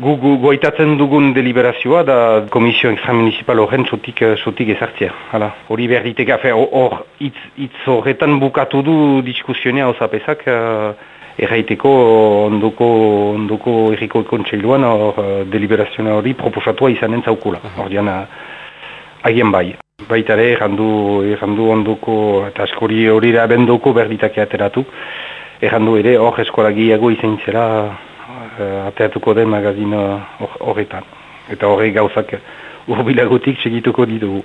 Gu, gu goitatzen dugun deliberazioa da komisio extramunicipal horren sotik, sotik ezartzea. Hala, hori behar diteka, hor, hitz horretan bukatu du diskusionea osapesak, uh, erraiteko ondoko, ondoko erriko kontseiluan hor deliberazioa hori proposatua izanen zaukula. Hor dian, haien bai. Baita ere, errandu, errandu ondoko, eta askori hori da bendoko berditake ateratu. Errandu ere, hor eskolagiago izan zela, uh, ateatuko den magazin horretan. Eta horre gauzak urbilagotik segituko ditugu.